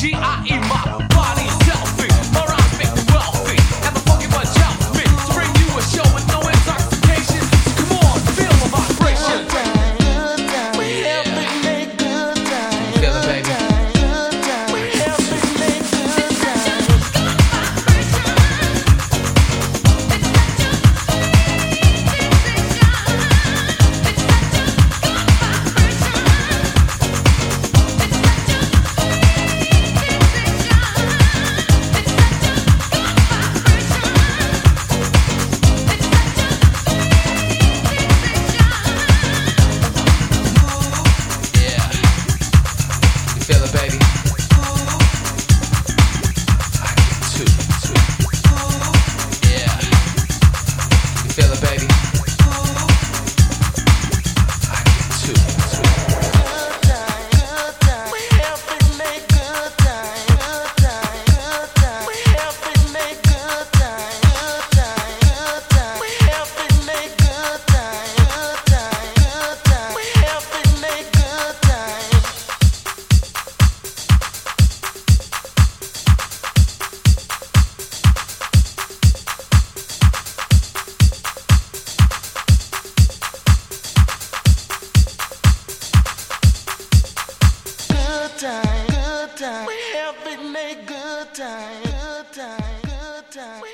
G I good time, good time, good time.